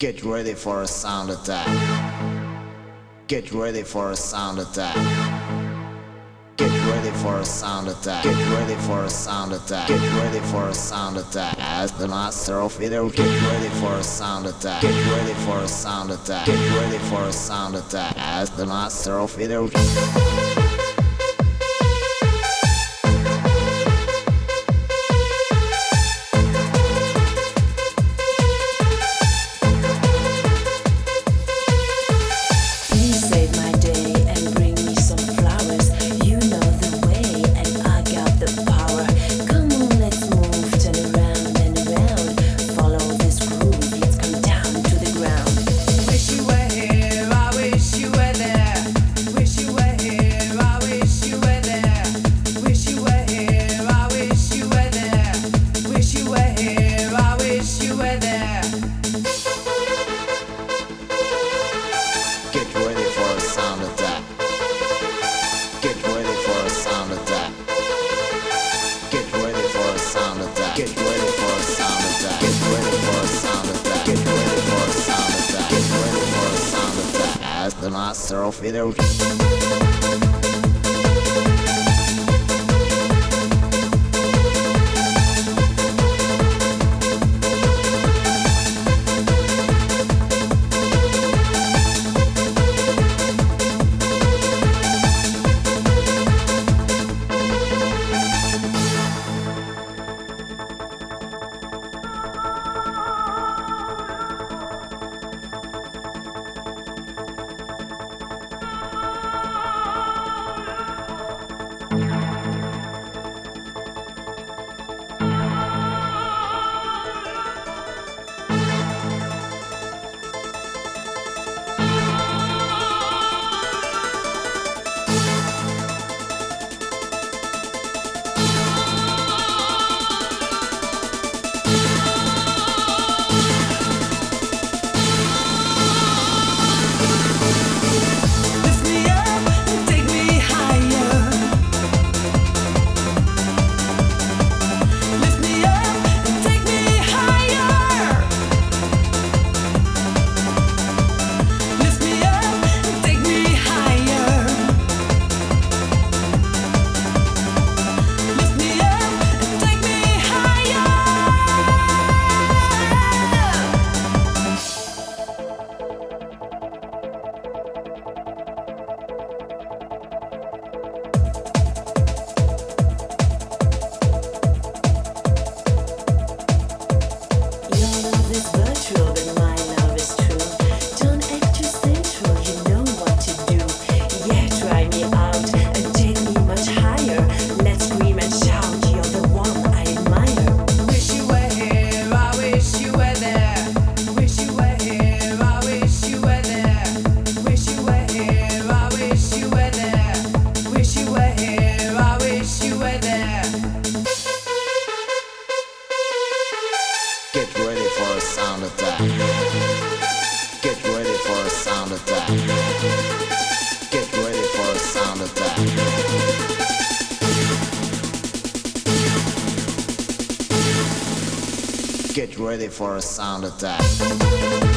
Get ready for a sound attack. Get ready for a sound attack. Get ready for a sound attack. Get ready for a sound attack. Get ready for a sound attack. As the master of video, get ready for a sound attack. Get ready for a sound attack. Get ready for a sound attack. As the master of video. Astronauts Trophy. sound attack. Get ready for a sound attack. Get ready for a sound attack. Get ready for a sound attack.